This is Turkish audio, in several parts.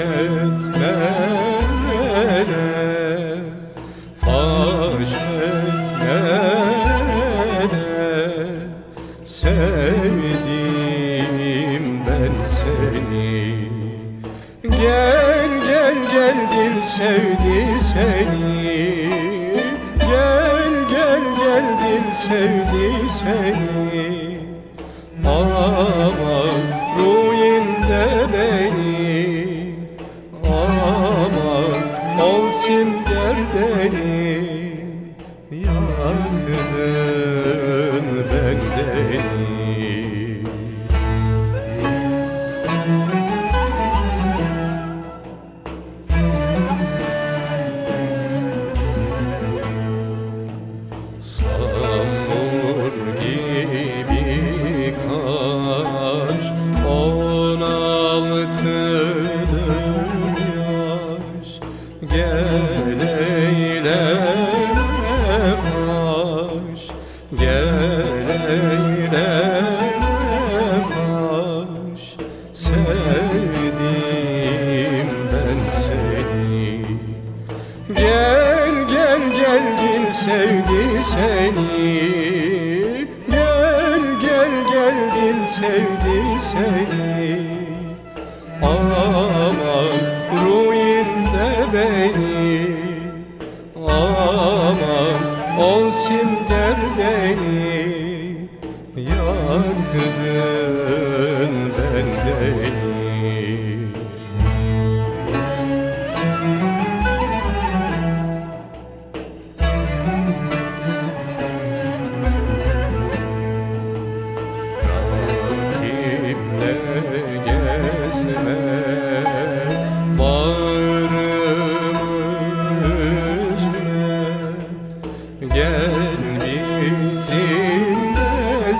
etmene Faş Sevdim ben seni. Gel gel gel sevdi seni. Gel gel gel sevdi seni. Ağlar Gel gel gel dil sevdi seni. Gel gel gel dil sevdi seni. Aman ruhinde beni. Aman ol simger beni. Yaktın bendeni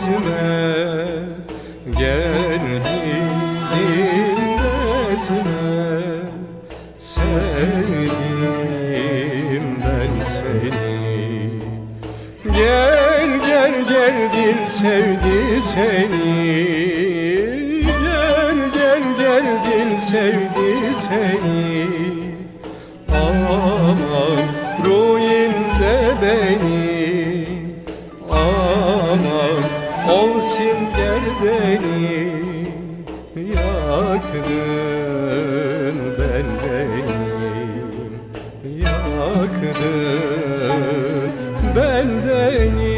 gezme Gel gezme Sevdim ben seni. Gel gel gel dil sevdi seni. Gel gel gel dil sevdi seni. Aman ruhinde beni Yaktın bendenim Yaktın bendeni